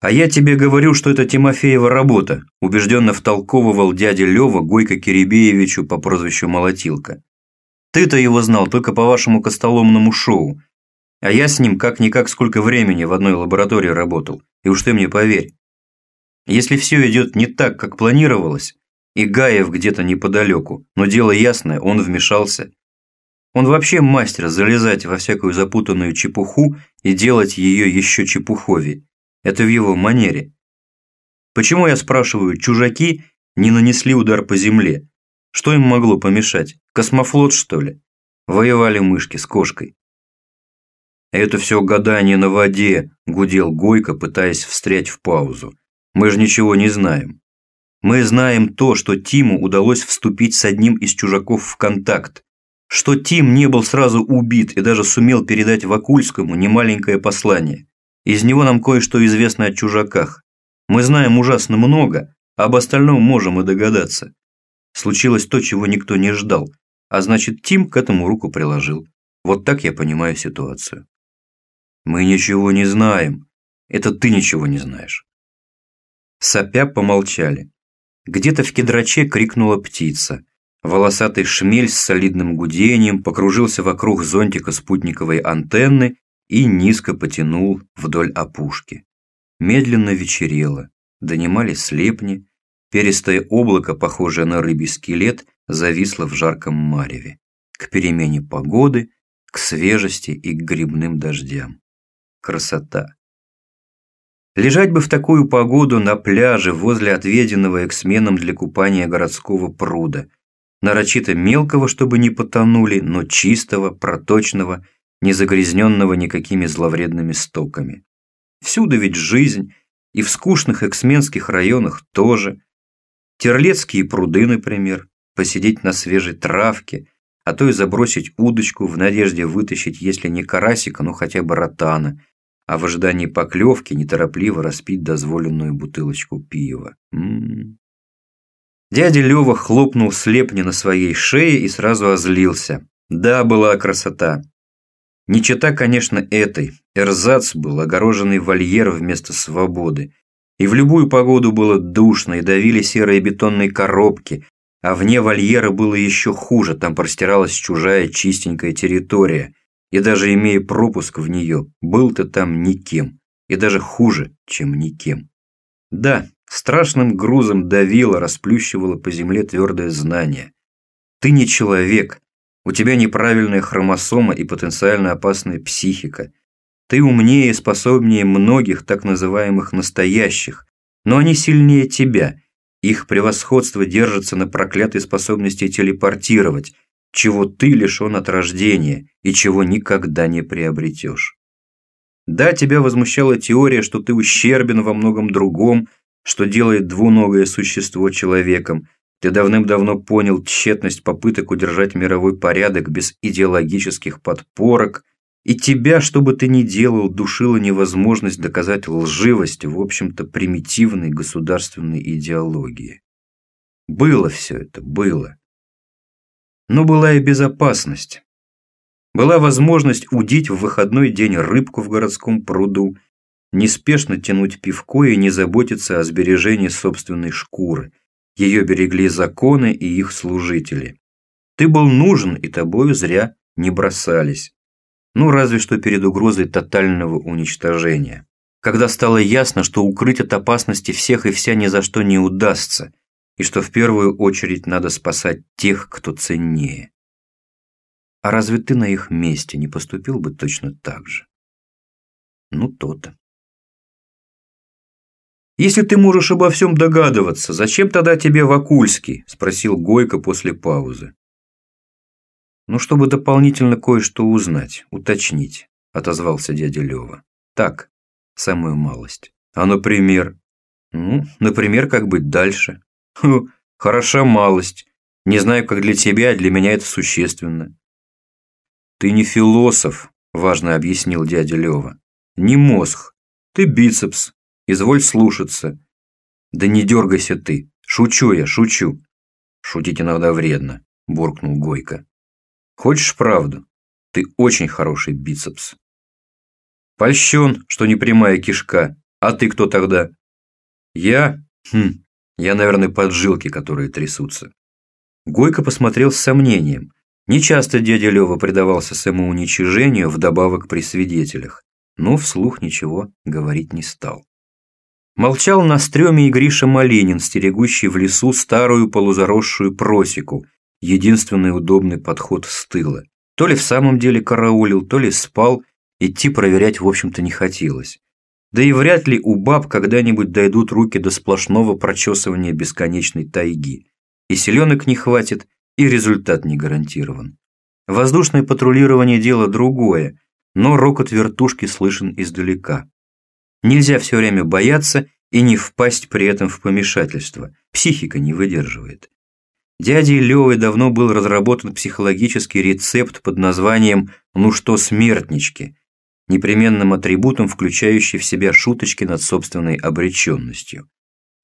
«А я тебе говорю, что это Тимофеева работа», убежденно втолковывал дядя Лева Гойко Киребеевичу по прозвищу Молотилка. «Ты-то его знал только по вашему костоломному шоу, а я с ним как-никак сколько времени в одной лаборатории работал, и уж ты мне поверь. Если все идет не так, как планировалось, и Гаев где-то неподалеку, но дело ясное, он вмешался. Он вообще мастер залезать во всякую запутанную чепуху и делать ее еще чепуховее. Это в его манере. Почему, я спрашиваю, чужаки не нанесли удар по земле? Что им могло помешать? Космофлот, что ли? Воевали мышки с кошкой. «Это все гадание на воде», – гудел Гойко, пытаясь встрять в паузу. «Мы же ничего не знаем. Мы знаем то, что Тиму удалось вступить с одним из чужаков в контакт, что Тим не был сразу убит и даже сумел передать Вакульскому немаленькое послание. Из него нам кое-что известно о чужаках. Мы знаем ужасно много, а об остальном можем и догадаться. Случилось то, чего никто не ждал, а значит, Тим к этому руку приложил. Вот так я понимаю ситуацию. Мы ничего не знаем. Это ты ничего не знаешь. Сопя помолчали. Где-то в кедраче крикнула птица. Волосатый шмель с солидным гудением покружился вокруг зонтика спутниковой антенны и низко потянул вдоль опушки. Медленно вечерело, донимались слепни, перистое облако, похожее на рыбий скелет, зависло в жарком мареве. К перемене погоды, к свежести и к грибным дождям. Красота. Лежать бы в такую погоду на пляже возле отведенного эксменом для купания городского пруда, нарочито мелкого, чтобы не потонули, но чистого, проточного, не загрязненного никакими зловредными стоками. Всюду ведь жизнь, и в скучных эксменских районах тоже. Терлецкие пруды, например, посидеть на свежей травке, а то и забросить удочку в надежде вытащить, если не карасика, ну хотя бы ротана, а в ожидании поклевки неторопливо распить дозволенную бутылочку пива. М -м -м. Дядя Лёва хлопнул слепни на своей шее и сразу озлился. Да, была красота. Не чита, конечно, этой. Эрзац был огороженный вольер вместо свободы. И в любую погоду было душно, и давили серые бетонные коробки, а вне вольера было еще хуже, там простиралась чужая чистенькая территория. И даже имея пропуск в нее, был ты там никем. И даже хуже, чем никем. Да, страшным грузом давило, расплющивало по земле твердое знание. Ты не человек, у тебя неправильная хромосома и потенциально опасная психика. Ты умнее и способнее многих так называемых настоящих, но они сильнее тебя. Их превосходство держится на проклятой способности телепортировать, чего ты лишен от рождения и чего никогда не приобретешь. Да, тебя возмущала теория, что ты ущербен во многом другом, что делает двуногое существо человеком – ты давным-давно понял тщетность попыток удержать мировой порядок без идеологических подпорок, и тебя, что бы ты ни делал, душила невозможность доказать лживость в общем-то примитивной государственной идеологии. Было все это, было. Но была и безопасность. Была возможность удить в выходной день рыбку в городском пруду, неспешно тянуть пивко и не заботиться о сбережении собственной шкуры – ее берегли законы и их служители. Ты был нужен, и тобою зря не бросались. Ну, разве что перед угрозой тотального уничтожения. Когда стало ясно, что укрыть от опасности всех и вся ни за что не удастся, и что в первую очередь надо спасать тех, кто ценнее. А разве ты на их месте не поступил бы точно так же? Ну, то-то. «Если ты можешь обо всем догадываться, зачем тогда тебе Вакульский?» – спросил Гойко после паузы. «Ну, чтобы дополнительно кое-что узнать, уточнить», – отозвался дядя Лева. «Так, самую малость. А например?» «Ну, например, как быть дальше?» «Хм, хороша малость. Не знаю, как для тебя, а для меня это существенно». «Ты не философ», – важно объяснил дядя Лева. «Не мозг. Ты бицепс, Изволь слушаться. Да не дергайся ты. Шучу я, шучу. Шутить иногда вредно, буркнул Гойко. Хочешь правду? Ты очень хороший бицепс. Польщен, что не прямая кишка, А ты кто тогда? Я? Хм, я, наверное, поджилки, которые трясутся. Гойко посмотрел с сомнением. Нечасто дядя Лёва предавался самоуничижению вдобавок при свидетелях, но вслух ничего говорить не стал. Молчал на стреме и Гриша Малинин, стерегущий в лесу старую полузаросшую просеку, единственный удобный подход с тыла. То ли в самом деле караулил, то ли спал, идти проверять в общем-то не хотелось. Да и вряд ли у баб когда-нибудь дойдут руки до сплошного прочесывания бесконечной тайги. И селенок не хватит, и результат не гарантирован. Воздушное патрулирование – дело другое, но рокот вертушки слышен издалека. Нельзя все время бояться и не впасть при этом в помешательство. Психика не выдерживает. Дядей Левой давно был разработан психологический рецепт под названием «Ну что, смертнички», непременным атрибутом, включающий в себя шуточки над собственной обреченностью.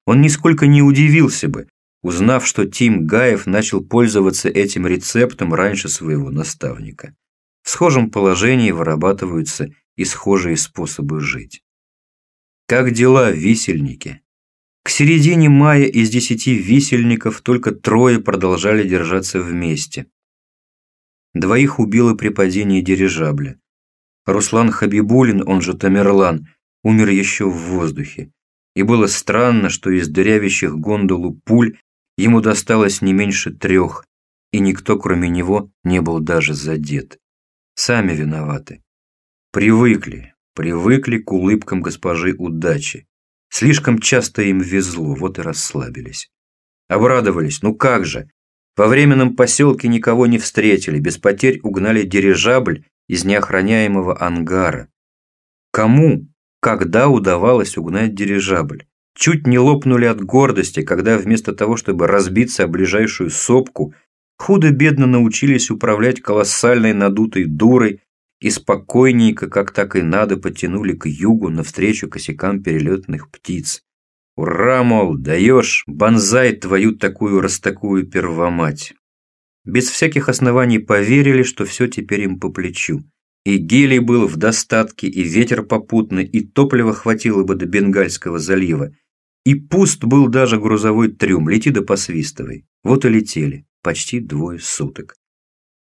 Он нисколько не удивился бы, узнав, что Тим Гаев начал пользоваться этим рецептом раньше своего наставника. В схожем положении вырабатываются и схожие способы жить. Как дела, висельники? К середине мая из десяти висельников только трое продолжали держаться вместе. Двоих убило при падении дирижабля. Руслан Хабибулин, он же Тамерлан, умер еще в воздухе. И было странно, что из дырявящих гондолу пуль ему досталось не меньше трех, и никто, кроме него, не был даже задет. Сами виноваты. Привыкли, привыкли к улыбкам госпожи удачи. Слишком часто им везло, вот и расслабились. Обрадовались, ну как же. Во временном поселке никого не встретили, без потерь угнали дирижабль из неохраняемого ангара. Кому, когда удавалось угнать дирижабль? Чуть не лопнули от гордости, когда вместо того, чтобы разбиться о ближайшую сопку, худо-бедно научились управлять колоссальной надутой дурой и спокойненько, как так и надо, потянули к югу навстречу косякам перелетных птиц. Ура, мол, даешь, бонзай твою такую растакую первомать. Без всяких оснований поверили, что все теперь им по плечу. И гелий был в достатке, и ветер попутный, и топлива хватило бы до Бенгальского залива. И пуст был даже грузовой трюм, лети да посвистывай. Вот и летели, почти двое суток.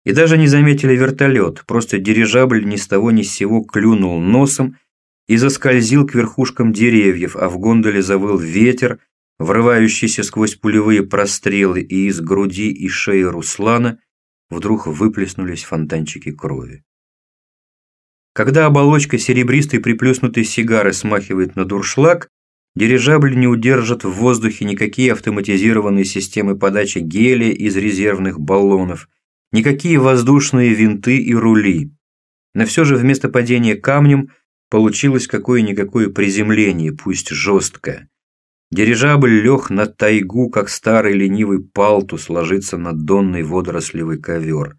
И даже не заметили вертолет, просто дирижабль ни с того ни с сего клюнул носом и заскользил к верхушкам деревьев, а в гондоле завыл ветер, врывающийся сквозь пулевые прострелы, и из груди и шеи Руслана вдруг выплеснулись фонтанчики крови. Когда оболочка серебристой приплюснутой сигары смахивает на дуршлаг, дирижабль не удержат в воздухе никакие автоматизированные системы подачи гелия из резервных баллонов – Никакие воздушные винты и рули. Но все же вместо падения камнем получилось какое-никакое приземление, пусть жесткое. Дирижабль лег на тайгу, как старый ленивый палтус ложится на донный водорослевый ковер.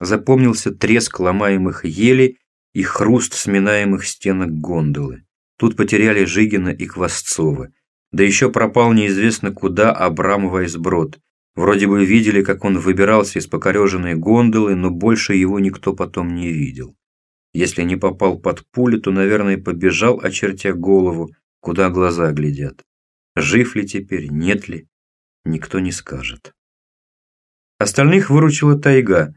Запомнился треск ломаемых елей и хруст сминаемых стенок гондолы. Тут потеряли Жигина и Квасцова. Да еще пропал неизвестно куда Абрам Вайсброд. Вроде бы видели, как он выбирался из покореженной гондолы, но больше его никто потом не видел. Если не попал под пули, то, наверное, побежал, очертя голову, куда глаза глядят. Жив ли теперь, нет ли, никто не скажет. Остальных выручила тайга.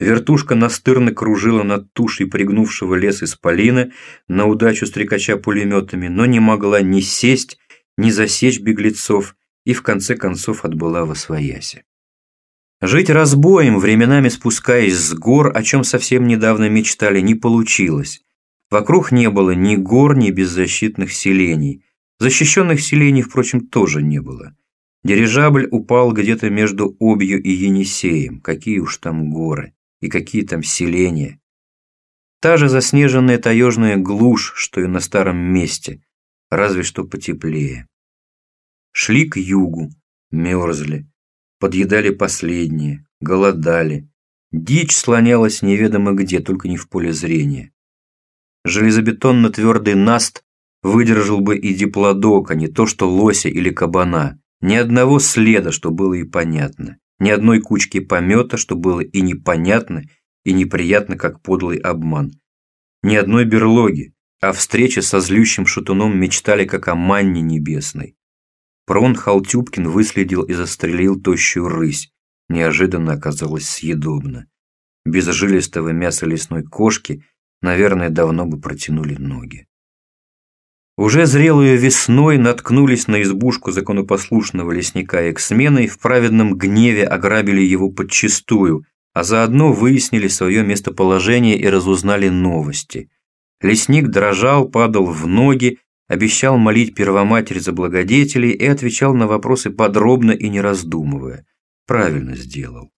Вертушка настырно кружила над тушей пригнувшего лес исполина на удачу стрекача пулеметами, но не могла ни сесть, ни засечь беглецов, и в конце концов отбыла во свояси. Жить разбоем, временами спускаясь с гор, о чем совсем недавно мечтали, не получилось. Вокруг не было ни гор, ни беззащитных селений. Защищенных селений, впрочем, тоже не было. Дирижабль упал где-то между Обью и Енисеем. Какие уж там горы и какие там селения. Та же заснеженная таежная глушь, что и на старом месте, разве что потеплее. Шли к югу, мерзли, подъедали последние, голодали. Дичь слонялась неведомо где, только не в поле зрения. Железобетонно-твердый наст выдержал бы и диплодок, а не то что лося или кабана. Ни одного следа, что было и понятно. Ни одной кучки помета, что было и непонятно, и неприятно, как подлый обман. Ни одной берлоги, О встрече со злющим шатуном мечтали, как о манне небесной. Прон Халтюбкин выследил и застрелил тощую рысь. Неожиданно оказалось съедобно. Без жилистого мяса лесной кошки, наверное, давно бы протянули ноги. Уже зрелую весной наткнулись на избушку законопослушного лесника Эксмена и в праведном гневе ограбили его подчистую, а заодно выяснили свое местоположение и разузнали новости. Лесник дрожал, падал в ноги, обещал молить Первоматерь за благодетелей и отвечал на вопросы подробно и не раздумывая. Правильно сделал.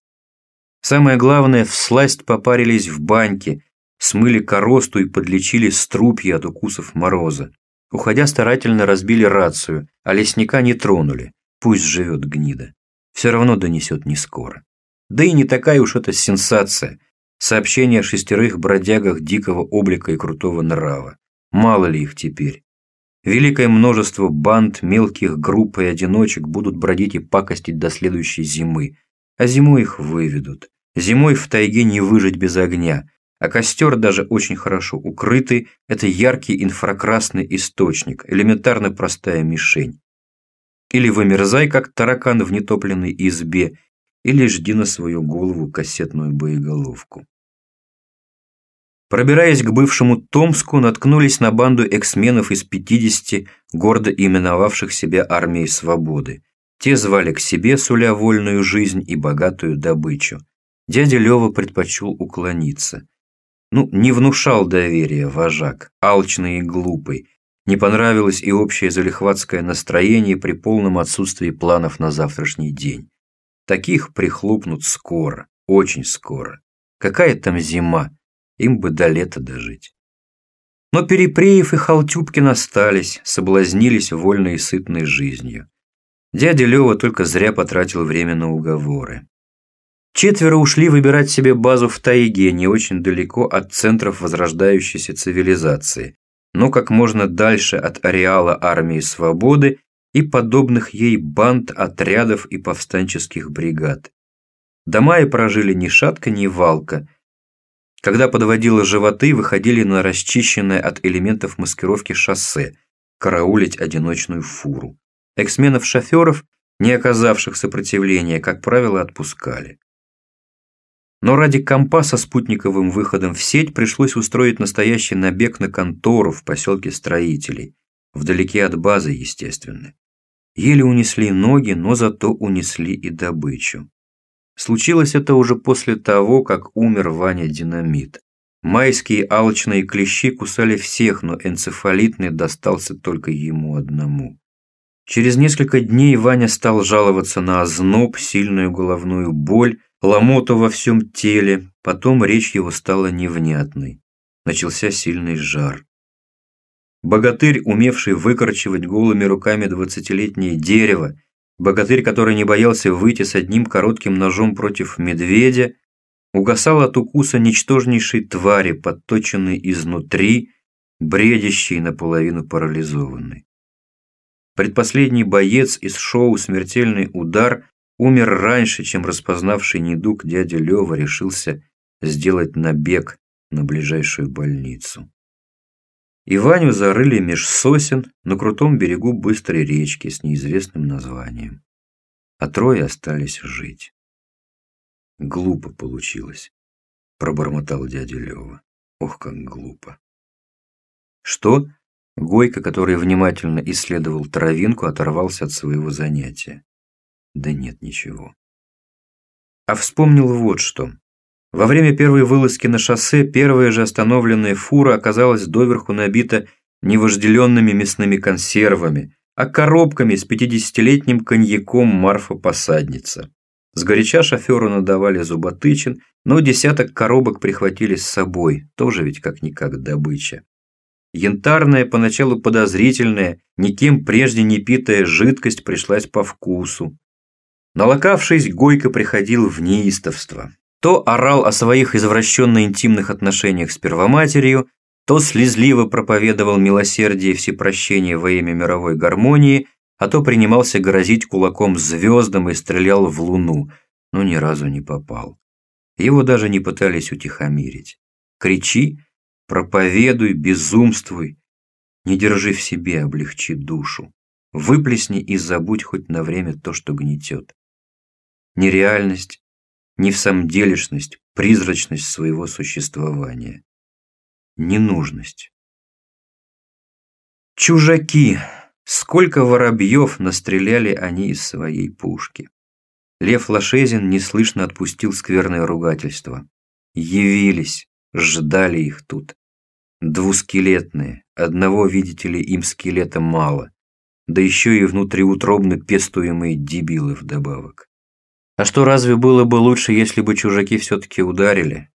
Самое главное, всласть попарились в баньке, смыли коросту и подлечили струпья от укусов мороза. Уходя, старательно разбили рацию, а лесника не тронули. Пусть живет гнида. Все равно донесет не скоро. Да и не такая уж это сенсация. Сообщение о шестерых бродягах дикого облика и крутого нрава. Мало ли их теперь. Великое множество банд, мелких групп и одиночек будут бродить и пакостить до следующей зимы. А зимой их выведут. Зимой в тайге не выжить без огня. А костер, даже очень хорошо укрытый, это яркий инфракрасный источник, элементарно простая мишень. Или вымерзай, как таракан в нетопленной избе, или жди на свою голову кассетную боеголовку. Пробираясь к бывшему Томску, наткнулись на банду эксменов из 50 гордо именовавших себя армией свободы. Те звали к себе, суля вольную жизнь и богатую добычу. Дядя Лева предпочел уклониться. Ну, не внушал доверия вожак, алчный и глупый. Не понравилось и общее залихватское настроение при полном отсутствии планов на завтрашний день. Таких прихлопнут скоро, очень скоро. Какая там зима, им бы до лета дожить. Но Перепреев и Халтюбкин остались, соблазнились вольной и сытной жизнью. Дядя Лева только зря потратил время на уговоры. Четверо ушли выбирать себе базу в тайге, не очень далеко от центров возрождающейся цивилизации, но как можно дальше от ареала армии свободы и подобных ей банд, отрядов и повстанческих бригад. Дома и прожили ни шатка, ни валка. Когда подводило животы, выходили на расчищенное от элементов маскировки шоссе, караулить одиночную фуру. Эксменов-шоферов, не оказавших сопротивления, как правило, отпускали. Но ради компа со спутниковым выходом в сеть пришлось устроить настоящий набег на контору в поселке строителей, вдалеке от базы, естественно. Еле унесли ноги, но зато унесли и добычу. Случилось это уже после того, как умер Ваня Динамит. Майские алчные клещи кусали всех, но энцефалитный достался только ему одному. Через несколько дней Ваня стал жаловаться на озноб, сильную головную боль, ломоту во всем теле, потом речь его стала невнятной. Начался сильный жар. Богатырь, умевший выкорчевать голыми руками двадцатилетнее дерево, богатырь, который не боялся выйти с одним коротким ножом против медведя, угасал от укуса ничтожнейшей твари, подточенной изнутри, бредящей наполовину парализованной. Предпоследний боец из шоу «Смертельный удар» умер раньше, чем распознавший недуг дядя Лева решился сделать набег на ближайшую больницу. Иваню зарыли меж сосен на крутом берегу быстрой речки с неизвестным названием. А трое остались жить. Глупо получилось, пробормотал дядя Лева. Ох, как глупо. Что? Гойка, который внимательно исследовал травинку, оторвался от своего занятия. Да нет, ничего. А вспомнил вот что. Во время первой вылазки на шоссе первая же остановленная фура оказалась доверху набита не вожделенными мясными консервами, а коробками с пятидесятилетним коньяком Марфа-посадница. Сгоряча шоферу надавали зуботычин, но десяток коробок прихватили с собой, тоже ведь как-никак добыча. Янтарная, поначалу подозрительная, никем прежде не питая жидкость пришлась по вкусу. Налокавшись, Гойко приходил в неистовство. То орал о своих извращенно-интимных отношениях с первоматерью, то слезливо проповедовал милосердие и всепрощение во имя мировой гармонии, а то принимался грозить кулаком звездам и стрелял в луну, но ни разу не попал. Его даже не пытались утихомирить. Кричи, проповедуй, безумствуй. Не держи в себе, облегчи душу. Выплесни и забудь хоть на время то, что гнетет. Нереальность, невсамделишность, призрачность своего существования. Ненужность. Чужаки! Сколько воробьев настреляли они из своей пушки. Лев Лошезин неслышно отпустил скверное ругательство. Явились, ждали их тут. Двускелетные, одного, видите ли, им скелета мало. Да еще и внутриутробно пестуемые дебилы вдобавок. А что разве было бы лучше, если бы чужаки все-таки ударили?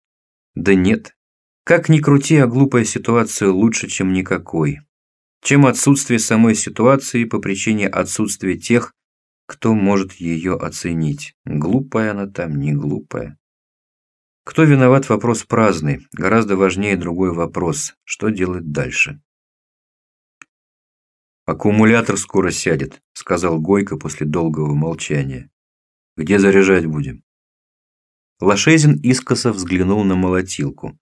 Да нет. Как ни крути, а глупая ситуация лучше, чем никакой чем отсутствие самой ситуации по причине отсутствия тех, кто может ее оценить. Глупая она там, не глупая. Кто виноват, вопрос праздный. Гораздо важнее другой вопрос. Что делать дальше? «Аккумулятор скоро сядет», — сказал Гойко после долгого молчания. «Где заряжать будем?» Лошезин искоса взглянул на молотилку.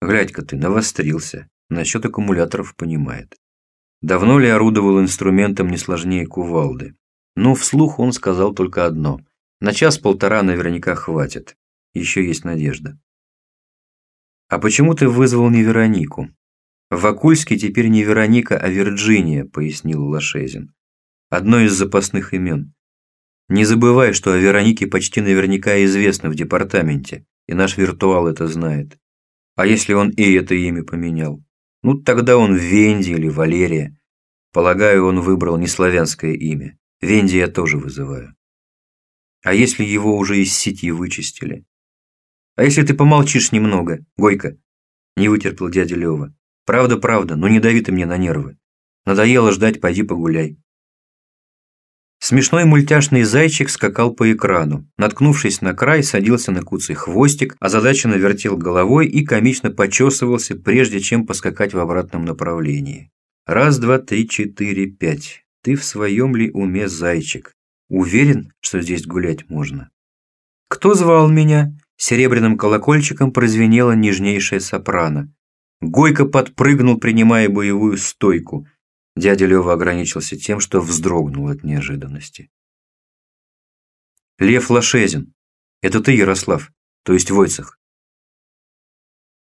«Глядь-ка ты, навострился. Насчет аккумуляторов понимает. Давно ли орудовал инструментом не сложнее кувалды? Но вслух он сказал только одно. На час-полтора наверняка хватит. Еще есть надежда. «А почему ты вызвал не Веронику?» «В Акульске теперь не Вероника, а Вирджиния», – пояснил Лошезин. «Одно из запасных имен. Не забывай, что о Веронике почти наверняка известно в департаменте, и наш виртуал это знает. А если он и это имя поменял? Ну, тогда он Венди или Валерия. Полагаю, он выбрал не славянское имя. Венди я тоже вызываю. А если его уже из сети вычистили? А если ты помолчишь немного, Гойка? Не вытерпел дядя Лева. Правда, правда, но не дави ты мне на нервы. Надоело ждать, пойди погуляй. Смешной мультяшный зайчик скакал по экрану. Наткнувшись на край, садился на куцый хвостик, озадаченно вертел головой и комично почесывался, прежде чем поскакать в обратном направлении. Раз, два, три, четыре, пять. Ты в своем ли уме, зайчик? Уверен, что здесь гулять можно? Кто звал меня? Серебряным колокольчиком прозвенела нежнейшая сопрано. Гойко подпрыгнул, принимая боевую стойку – Дядя Лёва ограничился тем, что вздрогнул от неожиданности. «Лев Лошезин, это ты, Ярослав, то есть Войцах?»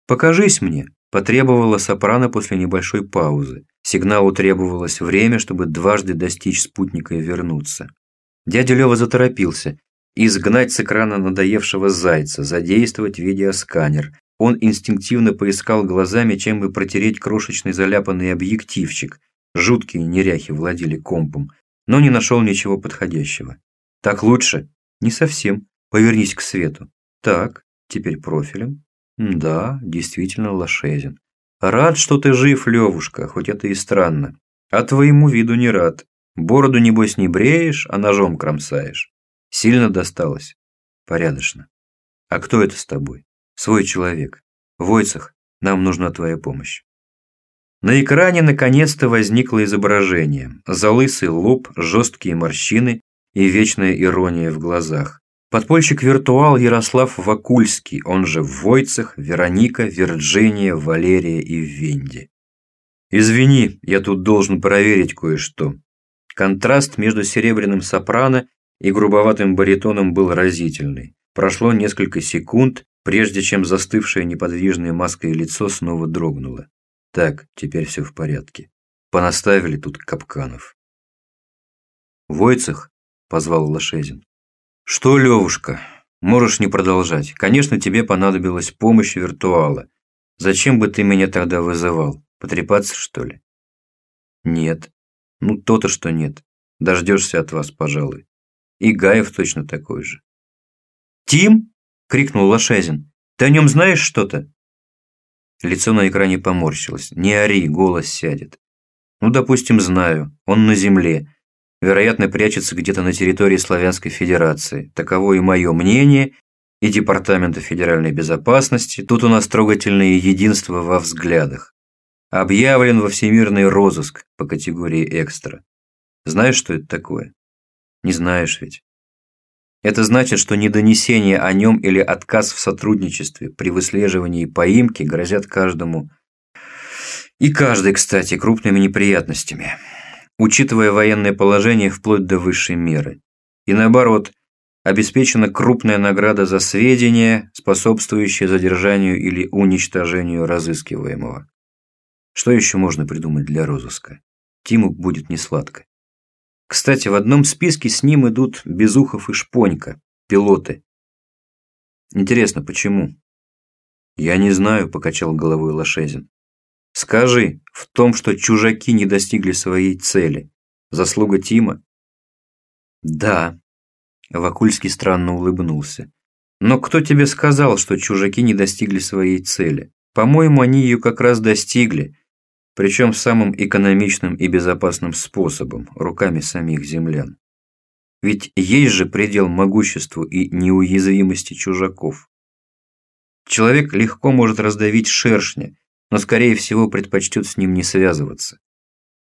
«Покажись мне», – потребовала сопрано после небольшой паузы. Сигналу требовалось время, чтобы дважды достичь спутника и вернуться. Дядя Лёва заторопился. Изгнать с экрана надоевшего зайца, задействовать видеосканер. Он инстинктивно поискал глазами, чем бы протереть крошечный заляпанный объективчик – Жуткие неряхи владели компом, но не нашел ничего подходящего. Так лучше? Не совсем. Повернись к свету. Так, теперь профилем. Да, действительно лошезен. Рад, что ты жив, Левушка, хоть это и странно. А твоему виду не рад. Бороду, небось, не бреешь, а ножом кромсаешь. Сильно досталось? Порядочно. А кто это с тобой? Свой человек. Войцах, нам нужна твоя помощь. На экране наконец-то возникло изображение. Залысый лоб, жесткие морщины и вечная ирония в глазах. Подпольщик-виртуал Ярослав Вакульский, он же Войцех, Вероника, Вирджиния, Валерия и Венди. «Извини, я тут должен проверить кое-что». Контраст между серебряным сопрано и грубоватым баритоном был разительный. Прошло несколько секунд, прежде чем застывшее неподвижное маской лицо снова дрогнуло. Так, теперь все в порядке. Понаставили тут капканов. «Войцех?» – позвал Лошезин. «Что, Левушка, можешь не продолжать. Конечно, тебе понадобилась помощь виртуала. Зачем бы ты меня тогда вызывал? Потрепаться, что ли?» «Нет. Ну, то-то, что нет. Дождешься от вас, пожалуй. И Гаев точно такой же». «Тим?» – крикнул Лошезин. «Ты о нем знаешь что-то?» Лицо на экране поморщилось. «Не ори, голос сядет». «Ну, допустим, знаю. Он на земле. Вероятно, прячется где-то на территории Славянской Федерации. Таково и мое мнение, и Департамента федеральной безопасности. Тут у нас трогательное единство во взглядах. Объявлен во всемирный розыск по категории «экстра». Знаешь, что это такое? Не знаешь ведь. Это значит, что недонесение о нем или отказ в сотрудничестве при выслеживании и поимке грозят каждому И каждый, кстати, крупными неприятностями, учитывая военное положение вплоть до высшей меры. И наоборот, обеспечена крупная награда за сведения, способствующие задержанию или уничтожению разыскиваемого. Что еще можно придумать для розыска? Тиму будет несладко. Кстати, в одном списке с ним идут Безухов и Шпонька, пилоты. Интересно, почему? Я не знаю, покачал головой Лошезин. Скажи, в том, что чужаки не достигли своей цели, заслуга Тима? Да. Вакульский странно улыбнулся. Но кто тебе сказал, что чужаки не достигли своей цели? По-моему, они ее как раз достигли, причем самым экономичным и безопасным способом, руками самих землян. Ведь есть же предел могуществу и неуязвимости чужаков. Человек легко может раздавить шершня, но скорее всего предпочтет с ним не связываться.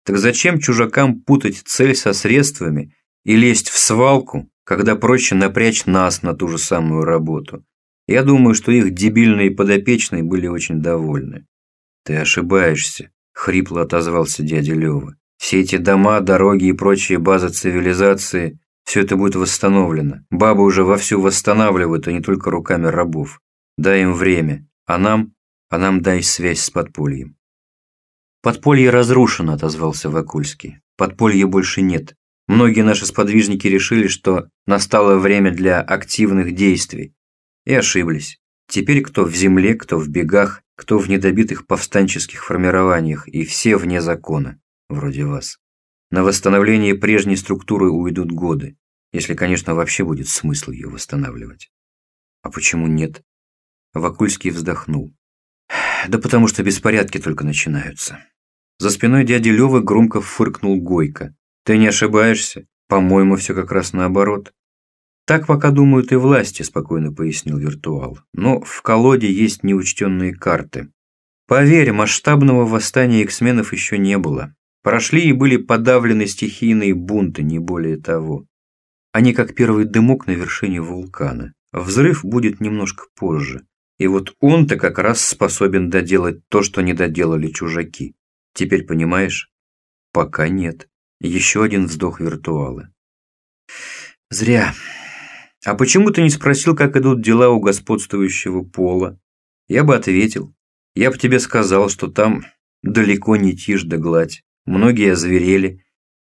Так зачем чужакам путать цель со средствами и лезть в свалку, когда проще напрячь нас на ту же самую работу? Я думаю, что их дебильные подопечные были очень довольны. Ты ошибаешься, хрипло отозвался дядя Лёва. Все эти дома, дороги и прочие базы цивилизации, все это будет восстановлено. Бабы уже вовсю восстанавливают, а не только руками рабов. Дай им время, а нам а нам дай связь с подпольем. Подполье разрушено, отозвался Вакульский. Подполья больше нет. Многие наши сподвижники решили, что настало время для активных действий. И ошиблись. Теперь кто в земле, кто в бегах, кто в недобитых повстанческих формированиях, и все вне закона, вроде вас. На восстановление прежней структуры уйдут годы, если, конечно, вообще будет смысл ее восстанавливать. А почему нет? Вакульский вздохнул. Да потому что беспорядки только начинаются. За спиной дяди Лёвы громко фыркнул Гойко. Ты не ошибаешься? По-моему, все как раз наоборот. Так пока думают и власти, спокойно пояснил Виртуал. Но в колоде есть неучтенные карты. Поверь, масштабного восстания эксменов еще не было. Прошли и были подавлены стихийные бунты, не более того. Они как первый дымок на вершине вулкана. Взрыв будет немножко позже. И вот он-то как раз способен доделать то, что не доделали чужаки. Теперь понимаешь? Пока нет. Еще один вздох виртуала. Зря. А почему ты не спросил, как идут дела у господствующего пола? Я бы ответил. Я бы тебе сказал, что там далеко не тишь да гладь. Многие озверели.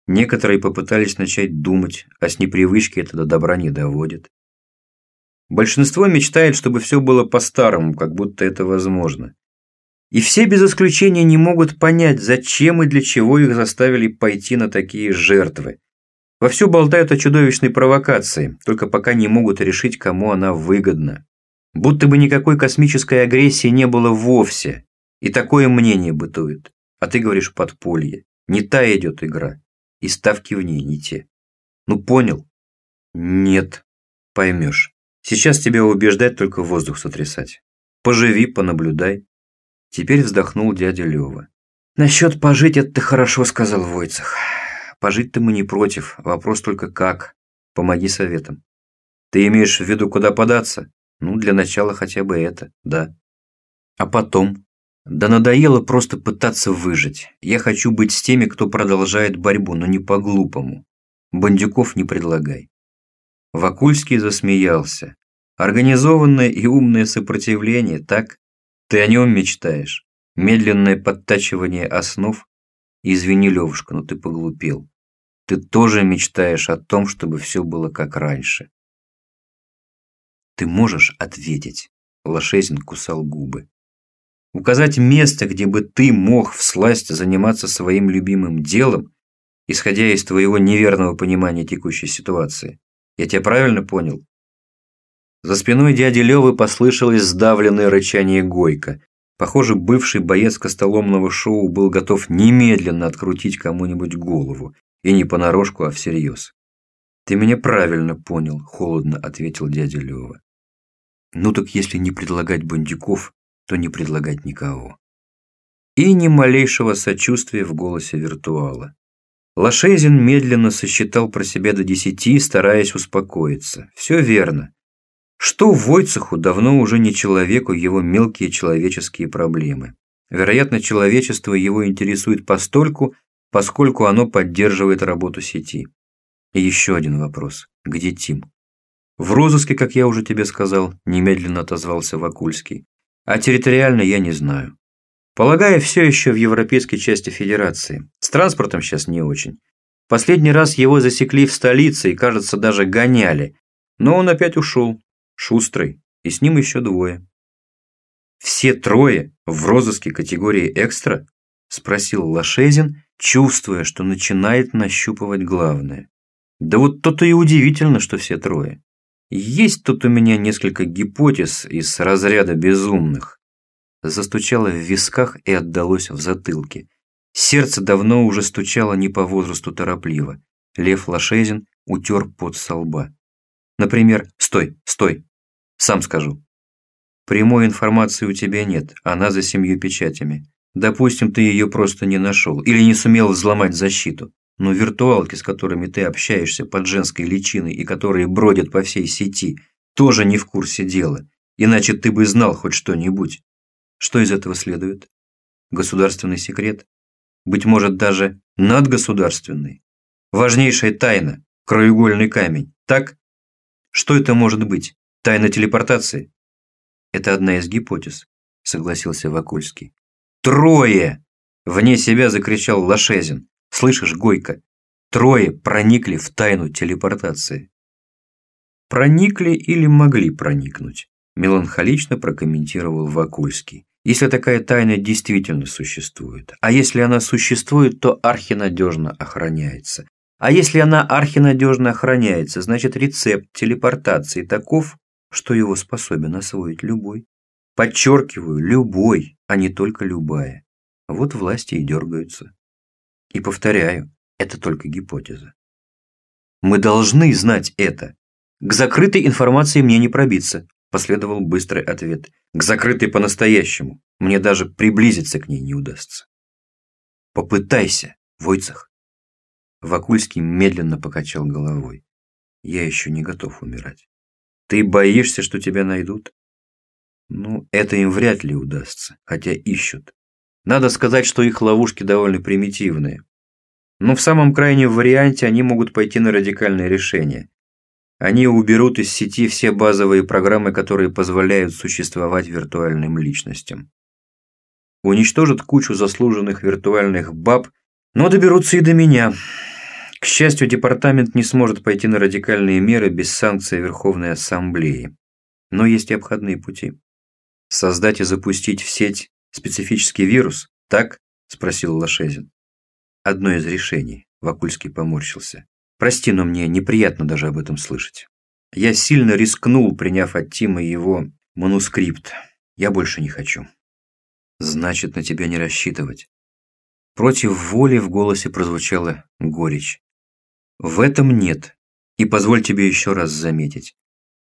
Некоторые попытались начать думать, а с непривычки это до добра не доводит. Большинство мечтает, чтобы все было по-старому, как будто это возможно. И все без исключения не могут понять, зачем и для чего их заставили пойти на такие жертвы. Вовсю болтают о чудовищной провокации, только пока не могут решить, кому она выгодна. Будто бы никакой космической агрессии не было вовсе. И такое мнение бытует. А ты говоришь подполье. Не та идет игра. И ставки в ней не те. Ну понял? Нет. Поймешь. Сейчас тебя убеждать только воздух сотрясать. Поживи, понаблюдай. Теперь вздохнул дядя Лёва. Насчет пожить это ты хорошо сказал, Войцах. Пожить-то мы не против, вопрос только как. Помоги советом. Ты имеешь в виду, куда податься? Ну, для начала хотя бы это, да. А потом? Да надоело просто пытаться выжить. Я хочу быть с теми, кто продолжает борьбу, но не по-глупому. Бандюков не предлагай. Вакульский засмеялся. Организованное и умное сопротивление, так? Ты о нем мечтаешь? Медленное подтачивание основ? Извини, Левушка, но ты поглупел. Ты тоже мечтаешь о том, чтобы все было как раньше. Ты можешь ответить? Лошезин кусал губы. Указать место, где бы ты мог всласть заниматься своим любимым делом, исходя из твоего неверного понимания текущей ситуации. Я тебя правильно понял? За спиной дяди Левы послышалось сдавленное рычание Гойка. Похоже, бывший боец костоломного шоу был готов немедленно открутить кому-нибудь голову. И не понарошку, а всерьез. «Ты меня правильно понял», – холодно ответил дядя Лева. «Ну так если не предлагать бандюков, то не предлагать никого». И ни малейшего сочувствия в голосе виртуала. Лошезин медленно сосчитал про себя до десяти, стараясь успокоиться. Все верно. Что Войцеху давно уже не человеку его мелкие человеческие проблемы. Вероятно, человечество его интересует постольку, поскольку оно поддерживает работу сети. И еще один вопрос. Где Тим? В розыске, как я уже тебе сказал, немедленно отозвался Вакульский. А территориально я не знаю. Полагаю, все еще в европейской части Федерации. С транспортом сейчас не очень. Последний раз его засекли в столице и, кажется, даже гоняли. Но он опять ушел. Шустрый. И с ним еще двое. «Все трое в розыске категории «экстра»?» – спросил Лошезин, чувствуя, что начинает нащупывать главное. «Да вот то-то и удивительно, что все трое. Есть тут у меня несколько гипотез из разряда безумных». Застучало в висках и отдалось в затылке. Сердце давно уже стучало не по возрасту торопливо. Лев Лошезин утер пот со лба. Например, «Стой, стой, сам скажу». Прямой информации у тебя нет, она за семью печатями. Допустим, ты ее просто не нашел или не сумел взломать защиту. Но виртуалки, с которыми ты общаешься под женской личиной и которые бродят по всей сети, тоже не в курсе дела. Иначе ты бы знал хоть что-нибудь. Что из этого следует? Государственный секрет? Быть может, даже надгосударственный? Важнейшая тайна, краеугольный камень, так? Что это может быть? Тайна телепортации? Это одна из гипотез, согласился Вакульский. Трое! Вне себя закричал Лошезин. Слышишь, Гойко? Трое проникли в тайну телепортации. Проникли или могли проникнуть? Меланхолично прокомментировал Вакульский. Если такая тайна действительно существует. А если она существует, то архинадежно охраняется. А если она архинадежно охраняется, значит рецепт телепортации таков, что его способен освоить любой. Подчеркиваю, любой, а не только любая. Вот власти и дергаются. И повторяю, это только гипотеза. Мы должны знать это. К закрытой информации мне не пробиться, последовал быстрый ответ. К закрытой по-настоящему. Мне даже приблизиться к ней не удастся. Попытайся, Войцах. Вакульский медленно покачал головой. Я еще не готов умирать. Ты боишься, что тебя найдут? Ну, это им вряд ли удастся, хотя ищут. Надо сказать, что их ловушки довольно примитивные. Но в самом крайнем варианте они могут пойти на радикальное решение. Они уберут из сети все базовые программы, которые позволяют существовать виртуальным личностям. Уничтожат кучу заслуженных виртуальных баб, но доберутся и до меня. К счастью, департамент не сможет пойти на радикальные меры без санкции Верховной Ассамблеи. Но есть и обходные пути. Создать и запустить в сеть специфический вирус, так? Спросил Лошезин. Одно из решений. Вакульский поморщился. Прости, но мне неприятно даже об этом слышать. Я сильно рискнул, приняв от Тима его манускрипт. Я больше не хочу. Значит, на тебя не рассчитывать. Против воли в голосе прозвучала горечь. В этом нет. И позволь тебе еще раз заметить.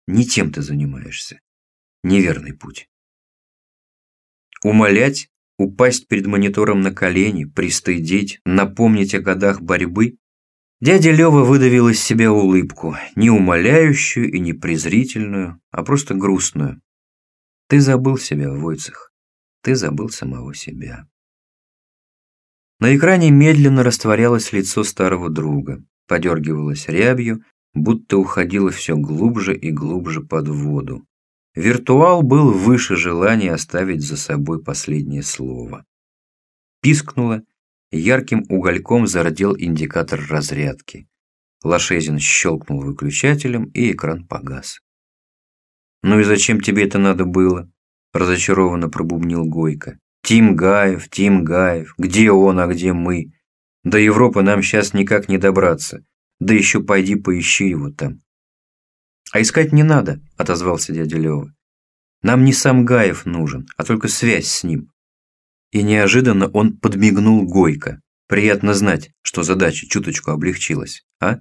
Не тем ты занимаешься. Неверный путь. Умолять, упасть перед монитором на колени, пристыдить, напомнить о годах борьбы? Дядя Лёва выдавил из себя улыбку, не умоляющую и не презрительную, а просто грустную. Ты забыл себя, Войцех. Ты забыл самого себя. На экране медленно растворялось лицо старого друга подергивалась рябью, будто уходила все глубже и глубже под воду. Виртуал был выше желания оставить за собой последнее слово. Пискнуло, ярким угольком зародил индикатор разрядки. Лошезин щелкнул выключателем, и экран погас. «Ну и зачем тебе это надо было?» – разочарованно пробубнил Гойко. «Тим Гаев, Тим Гаев, где он, а где мы? До Европы нам сейчас никак не добраться. Да еще пойди поищи его там. А искать не надо, отозвался дядя Лева. Нам не сам Гаев нужен, а только связь с ним. И неожиданно он подмигнул Гойко. Приятно знать, что задача чуточку облегчилась, а?